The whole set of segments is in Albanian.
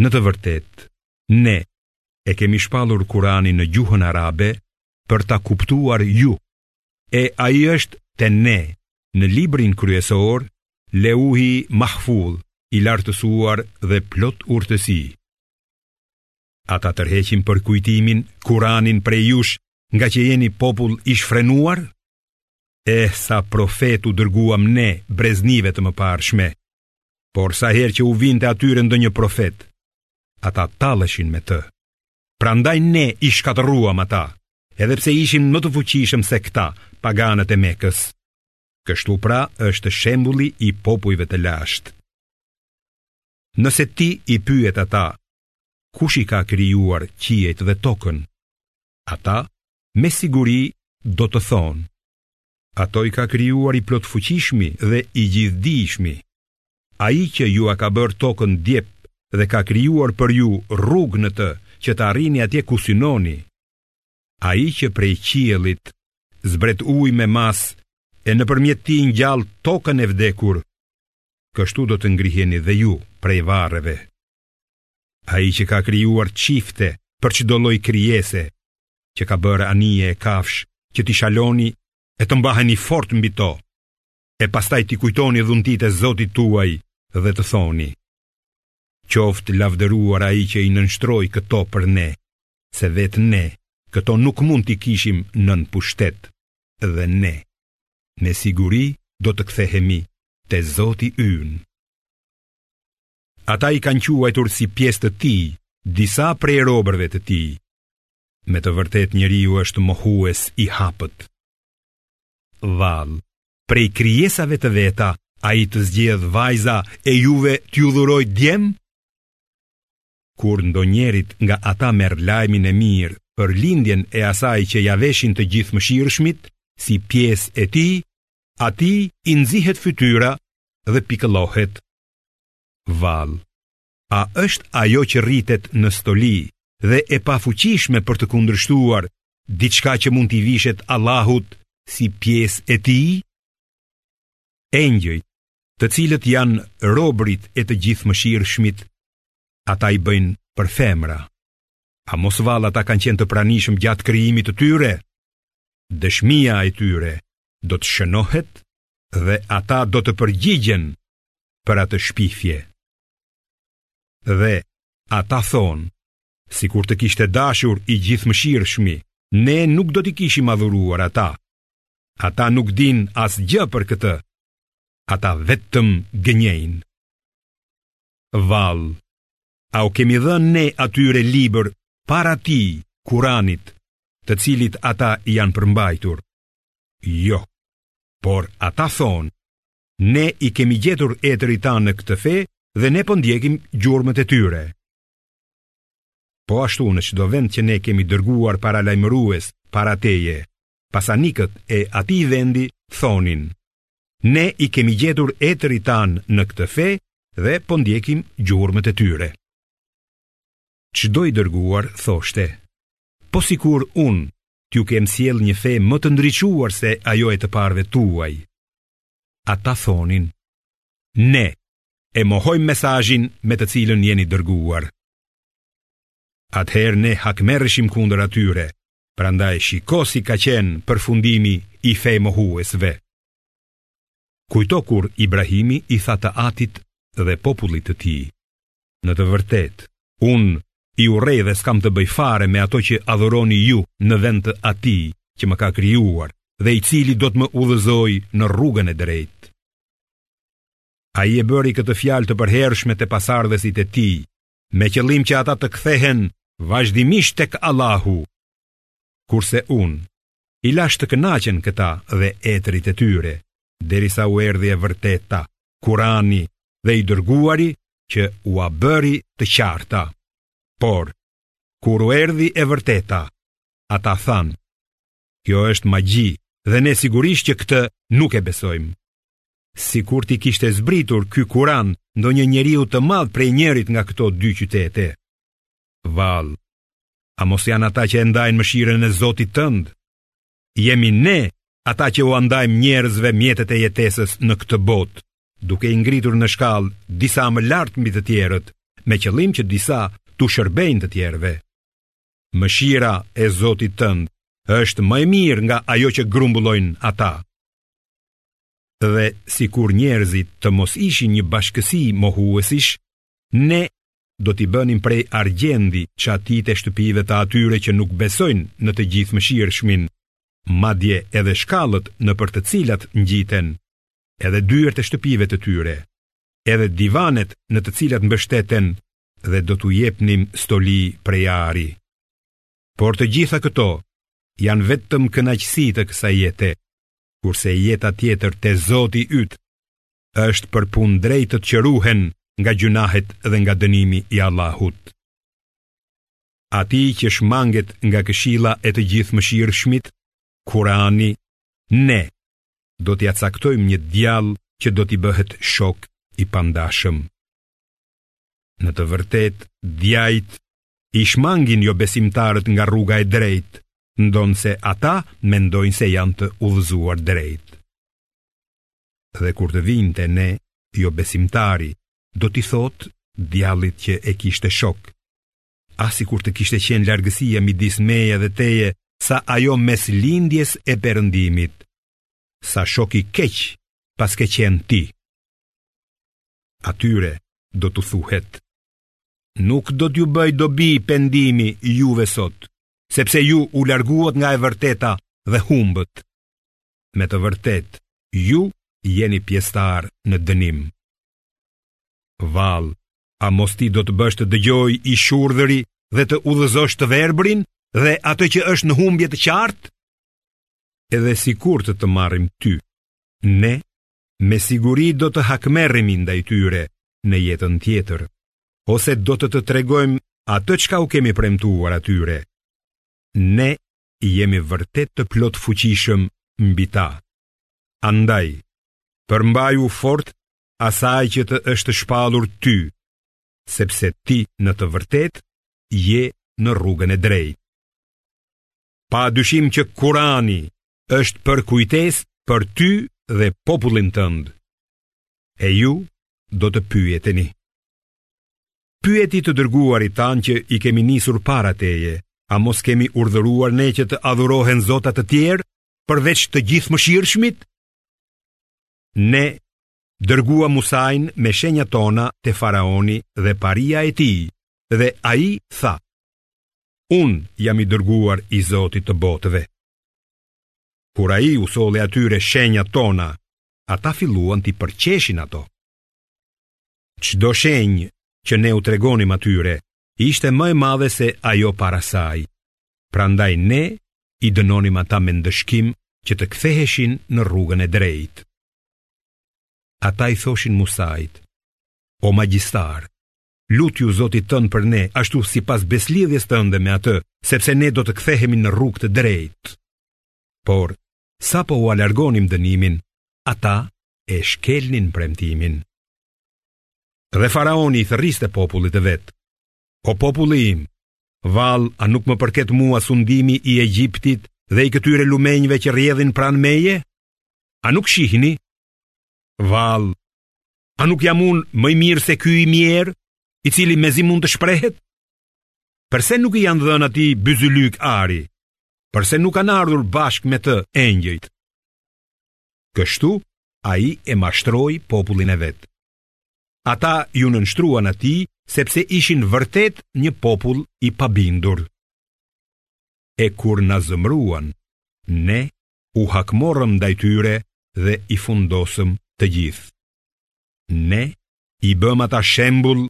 Në të vërtetë, ne e kemi shpallur Kur'anin në gjuhën arabe për ta kuptuar ju. E ai është te ne në librin kryesor Leuhi Mahfuz, i lartësuar dhe plot urtësi. A ta tërheqim përkujtimin Kur'anin prej jush ngaqë jeni popull i shfrenuar? E sa profetë u dërguam ne breznive të mëparshme, Por sa herë që u vinte atyre ndonjë profet, ata talleshin me të. Prandaj ne i shkatërruam ata, edhe pse ishin më të fuqishëm se këta, paganët e Mekës. Kështu pra është shembulli i popujve të lashtë. Nëse ti i pyet ata, kush i ka krijuar qiejt dhe tokën? Ata me siguri do të thonë, Ato i ka krijuar i plotfuqishmi dhe i gjithëdijshmi, Ai që jua ka bërë tokën djep dhe ka krijuar për ju rrugë në të që të arrini atje ku synoni, Ai që prej qiellit zbret ujë me masë e nëpërmjet tij ngjall tokën e vdekur, kështu do të ngriheni dhe ju prej varreve. Ai që ka krijuar çifte për çdo lloj krijese, që ka bërë anije e kafshë që t'i shaloni e të mbaheni fort mbi to, e pastaj t'i kujtoni dhuntitë e zotit tuaj dhe të thoni. Qoftë lavdëruar ai që i nënshtroi këto për ne, se vetë ne këto nuk mund t'i kishim nën pushtet dhe ne me siguri do të kthehemi te zoti ynë. Ata i kanë quajtur si pjesë të tij disa prej robërve të tij. Me të vërtetë njeriu është mohues i hapët. Vallë, prej krijesave të veta, ai të zgjedhë vajza e juve t'ju dhurojë djem? Kur ndonjërit nga ata merr lajmin e mirë për lindjen e asaj që ia veshin të Gjithëmëshirshmit, si pjesë e tij, atij i nxihet fytyra dhe pikëllohet Vallë, a është ajo që rritet në stoli dhe e pafuqishme për të kundërshtuar diçka që mund t'i vishet Allahut si pjesë e tij? Engjëjt, të cilët janë robërit e të Gjithëmëshirshmit, ata i bëjnë për femra. A mos vallë ata kanë qenë të pranishëm gjatë krijimit të tyre? Dëshmia e tyre do të shënohet dhe ata do të përgjigjen për atë shpifje. Dhe ata thonë, sikur të kishte dashur i Gjithëmëshirshmi, ne nuk do t'i kishim adhuruar ata. Ata nuk dinë asgjë për këtë, ata vetëm gënjejnë. Vallë, A u kemi dhënë ne atyre libër para tij, Kuranit, të cilit ata janë përmbajtur? Jo, por ata thonë, ne i kemi gjetur etërit tanë në këtë fe dhe ne po ndjekim gjurmët e tyre. Po ashtu në çdo vend që ne kemi dërguar paralajmërues, para teje, pasanikët e atij vendi thonin, ne i kemi gjetur etërit tanë në këtë fe dhe po ndjekim gjurmët e tyre. Çdo i dërguar thoshte, po sikur unë t'ju kem sjellë një fe më të ndriçuar se ajo e të parëve tuaj. Ata thonin, ne e mohojmë mesazhin me të cilën jeni dërguar. atëherë ne hakmerreshim kundër atyre, prandaj shiko si ka qenë përfundimi i femohuesve. Kujto kur Ibrahimi i tha të atit dhe popullit të tij, në të vërtetë, unë i urrej dhe s'kam të bëj fare me ato që adhuroni ju në vend të atij që më ka krijuar dhe i cili do të më udhëzojë në rrugën e drejtë. Ai e bëri këtë fjalë të përhershme te pasardhësit e tij, me qëllim që ata të kthehen vazhdimisht tek Allahu. Kurse unë i lash të kënaqen këta dhe etërit e tyre, derisa u erdhi e vërteta, Kurani dhe i dërguari që ua bëri të qarta. Por, kur u erdhi e vërteta, ata thanë, Kjo është magji dhe ne sigurisht që këtë nuk e besojmë. Sikur t'i kishte zbritur ky Kuran ndonjë njeriu të madh prej njërit nga këto dy qytete. Vallë, a mos janë ata që e ndajnë mëshirën e Zotit tënd? Jemi ne ata që ua ndajmë njerëzve mjetet e jetesës në këtë botë, duke i ngritur në shkallë disa më lart mbi të tjerët, me qëllim që disa t'u shërbejnë të tjerëve. Mëshira e Zotit tënd është më e mirë nga ajo që grumbullojnë ata. Dhe sikur njerëzit të mos ishin një bashkësi mohuesish, ne do t'i bënim prej argjendi çatitë e shtëpive të atyre që nuk besojnë në të Gjithëmëshirshmin, madje edhe shkallët nëpër të cilat ngjiten, edhe dyert e shtëpive të tyre. edhe divanet në të cilat mbështeten dhe do t'u jepnim stoli prej ari. Por të gjitha këto janë vetëm kënaqësi të kësaj jete, kurse jeta tjetër te Zoti yt është për punëdrejtët që ruhen nga gjynahet dhe nga dënimi i Allahut. Atij që shmanget nga këshilla e të Gjithëmëshirshmit, Kurani, ne, do t'ia caktojmë një djall që do t'i bëhet shok i pandashëm. Në të vërtetë, djajt i shmangin jobesimtarët nga rruga e drejtë, ndonëse ata mendojnë se janë të udhëzuar drejt. Dhe kur të vijnë te ne, jobesimtari do t'i thotë djallit që e kishte shok, Ah sikur të kishte qenë largësia midis meje dhe teje Sa ajo mes lindjes e perëndimit Sa shok i keq paske qenë ti Atyre do t'u thuhet Nuk do t'ju bëjë dobi pendimi juve sot Sepse ju u larguat nga e vërteta dhe humbët Me të vërtetë, ju jeni pjesëtarë në dënim Vallë, a mos ti do të bësh të dëgjojë i shurdhëri dhe të udhëzosh të verbërin dhe atë që është në humbje të qartë? Edhe sikur të të marrim ty, ne me siguri do të hakmerremi ndaj tyre në jetën tjetër, ose do të të tregojmë atë çka u kemi premtuar atyre. Ne jemi vërtet të plotfuqishëm mbi ta. Andaj, përmbaju fort asaj që të është shpallur ty, sepse ti në të vërtetë je në rrugën e drejtë. Pa dyshim që Kurani është përkujtesë për ty dhe popullin tënd. E ju do të pyeteni. Pyeti të dërguarit tanë që i kemi nisur para teje, a mos kemi urdhëruar ne që të adhurohen zota të tjerë, përveç të Gjithëmëshirshmit? Ne dërguam Musain me shenjat tona te faraoni dhe paria e tij, dhe ai tha, Unë jam i dërguar i Zotit të botëve. Kur ai u solli atyre shenjat tona, ata filluan t'i përqeshin ato. Çdo shenjë që ne u tregonim atyre ishte më e madhe se ajo para saj. Prandaj ne i dënonim ata me ndëshkim që të ktheheshin në rrugën e drejtë. Ata i thoshin Musait: O magjistar, lutju Zotit tënd për ne, ashtu sipas besëlidhjes tënde me atë, sepse ne do të kthehemi në rrugë të drejtë. Por Sapo ua largonim dënimin, ata e shkelnin premtimin. Dhe faraoni i thërriste popullit të vet. O populli im, vallë a nuk më përket mua sundimi i Egjiptit dhe i këtyre lumenjve që rrjedhin pranë meje? A nuk shihni? Vallë, a nuk jam unë më i mirë se ky i mjerë, i cili mezi mund të shprehet? Përse nuk i janë dhënë atij byzylykë ari? Përse nuk kanë ardhur bashkë me të engjëjt? Kështu, ai e mashtroi popullin e vet. Ata iu nënshtruan atij sepse ishin vërtet një popull i pabindur. E kur na zemëruan, ne u hakmorëm ndaj tyre dhe i fundosëm të gjithë. Ne i bëmë ata shembull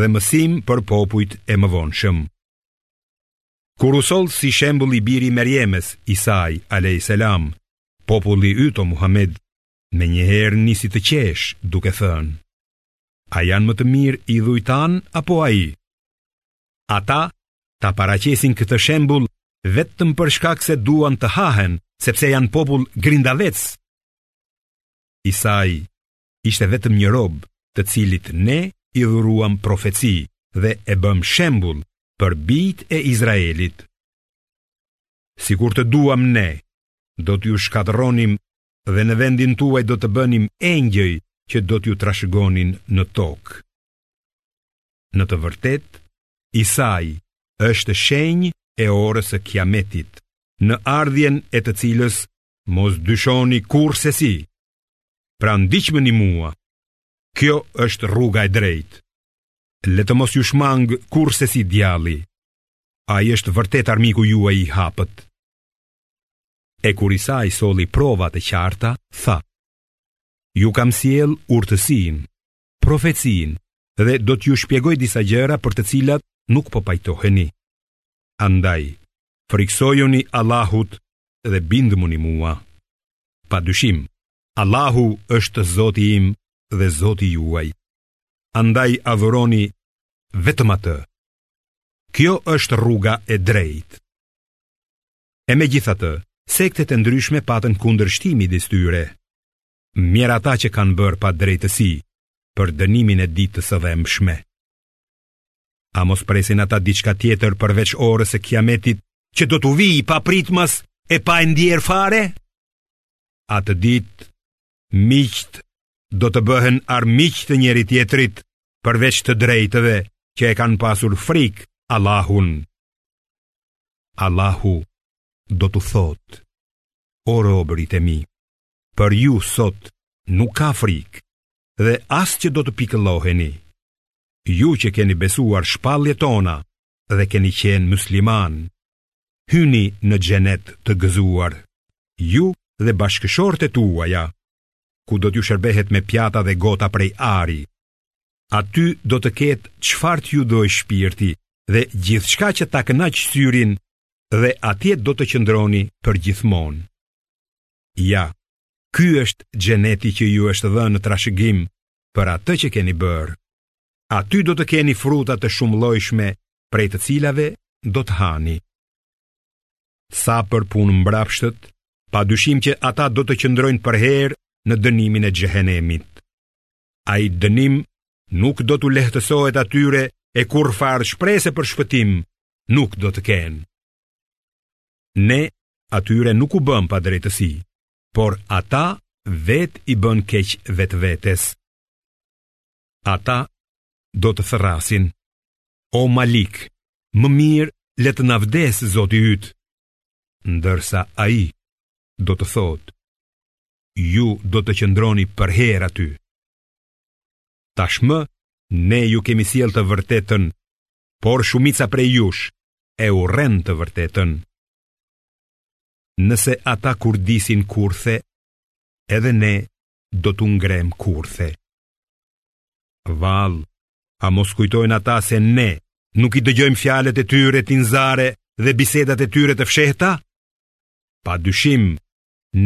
dhe mësim për popujt e mëvonshëm. Kur u soll si shembull i biri i Merjemes, Isai, a.s. Populli yt, o Muhammed, menjëherë nisi të qeshë duke thënë, a janë më të mirë idhujt tanë apo ai? Ata ta paraqesin këtë shembull vetëm për shkak se duan të hahen, sepse janë popull grindavec. Isai, ishte vetëm një rob të cilit ne i dhuruam profeci dhe e bëmë shembull për bijtë e Izraelit. Sikur të duam ne, do t'ju shkatërronim dhe në vendin tuaj do të bënim engjëj që do t'ju trashëgonin në tokë. Në të vërtetë, Isai është shenjë e orës së kiametit, në ardhjen e të cilës mos dyshoni kurrsesi, Pra ndiqmëni mua Kjo është rruga e drejtë Le të mos ju shmangë kurrsesi djalli Ai është vërtet armiku juaj i hapët E kur Isai solli provat e qarta, tha Ju kam sjellë urtësinë, profecinë Dhe do t'ju shpjegoj disa gjëra për të cilat nuk po pajtoheni Andaj, frikësojuni Allahut dhe bindmuni mua Pa dyshim, Allahu është Zoti im dhe Zoti juaj. Andaj adhuroni vetëm atë. Kjo është rruga e drejtë. E megjithatë, sektet e ndryshme patën kundërshtime midis tyre. Mjerë ata që kanë bërë padrejtësi për dënimin e ditës së dhembshme. A mos presin ata diçka tjetër përveç orës së kiametit që do t'u vijë papritmas e pa e ndier fare? Atë ditë, miqtë do të bëhen armiq të njëri-tjetrit përveç të drejtëve që e kanë pasur frikë Allahun. Allahu do t'u thotë, o robërit e mi, për ju sot nuk ka frikë dhe as që do të pikëlloheni. ju që keni besuar shpalljet tona dhe keni qenë myslimanë, hyni në xhenet të gëzuar, ju dhe bashkëshortet e tuaja, ku do t'ju shërbehet me pjata dhe gota prej ari. Aty do të ketë çfarë t'ju dojë shpirti dhe gjithçka që ta kënaq syrin dhe atje do të qëndroni përgjithmonë. Ja, ky është xheneti që ju është dhënë në trashëgim për atë që keni bërë. Aty do të keni fruta të shumëllojshme prej të cilave do të hani. Sa për punëmbrapshtët, pa dyshim që ata do të qëndrojnë përherë në dënimin e xhehenemit. Ai dënim nuk do t'u lehtësohet atyre e kurrfarë shprese për shpëtim nuk do të kenë. Ne atyre nuk u bëmë padrejtësi, por ata vetë i bënë keq vetvetes. Ata do të thërrasin, o Malik, më mirë le të na vdesë Zoti yt, ndërsa ai do të thotë, ju do të qëndroni përherë aty. Tashmë, ne ju kemi sjellë të vërtetën, por shumica prej jush e urren të vërtetën. nëse ata kurdisin kurthe, edhe ne do t'u ngremë kurthe. Vallë, a mos kujtojnë ata se ne nuk i dëgjojmë fjalët e tyre tinzare dhe bisedat e tyre të fshehta? Pa dyshim,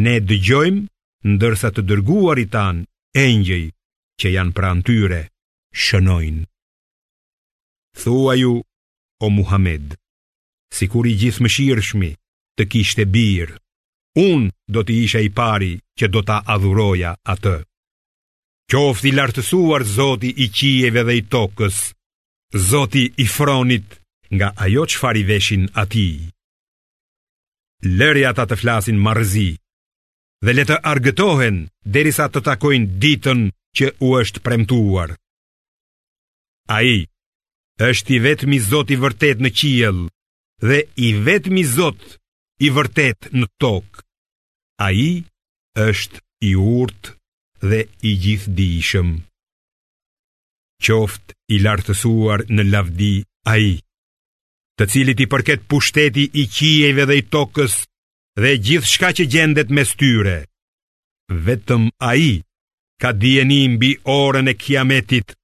ne dëgjojmë ndërsa të dërguarit tanë engjëj që janë pranë tyre, shënojnë. Thuaju, o Muhamed, sikur i Gjithëmëshirshmi të kishte bir, unë do të isha i pari që do ta adhuroja atë. Qoftë i lartësuar Zoti i qiejve dhe i tokës, Zoti i fronit nga ajo çfarë i veshin atij. Lëri ata të flasin marrëzi dhe le të argëtohen derisa të takojnë ditën që u është premtuar. Ai është i vetmi Zot i vërtetë në qiell dhe i vetmi Zot i vërtetë në tokë. Ai është i urtë dhe i gjithdijshëm. Qoftë i lartësuar në lavdi ai, të cilit i përket pushteti i qiejve dhe i tokës dhe gjithçka që gjendet mes tyre. Vetëm Ai ka dijeni mbi orën e Kiametit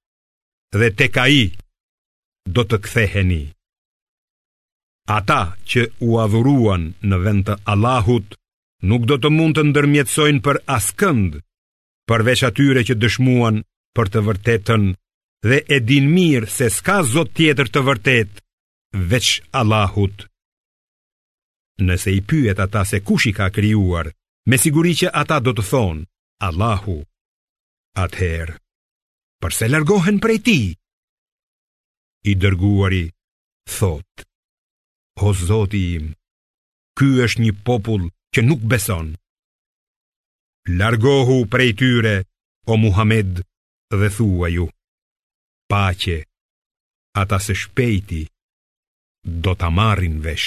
dhe tek Ai do të ktheheni. Ata që u adhuruan në vend të Allahut nuk do të mund të ndërmjetësojnë për askënd përveç atyre që dëshmuan për të vërtetën dhe e dinë mirë se s'ka zot tjetër të vërtetë veç Allahut. Nëse i pyet ata se kush i ka krijuar, me siguri që ata do të thonë Allahu. Atëherë, përse largohen prej tij? I dërguari thotë: O Zoti im, ky është një popull që nuk beson. Largohu prej tyre, o Muhamed, dhe thuaju: paqe, ata se shpejti, do ta marrin vesh.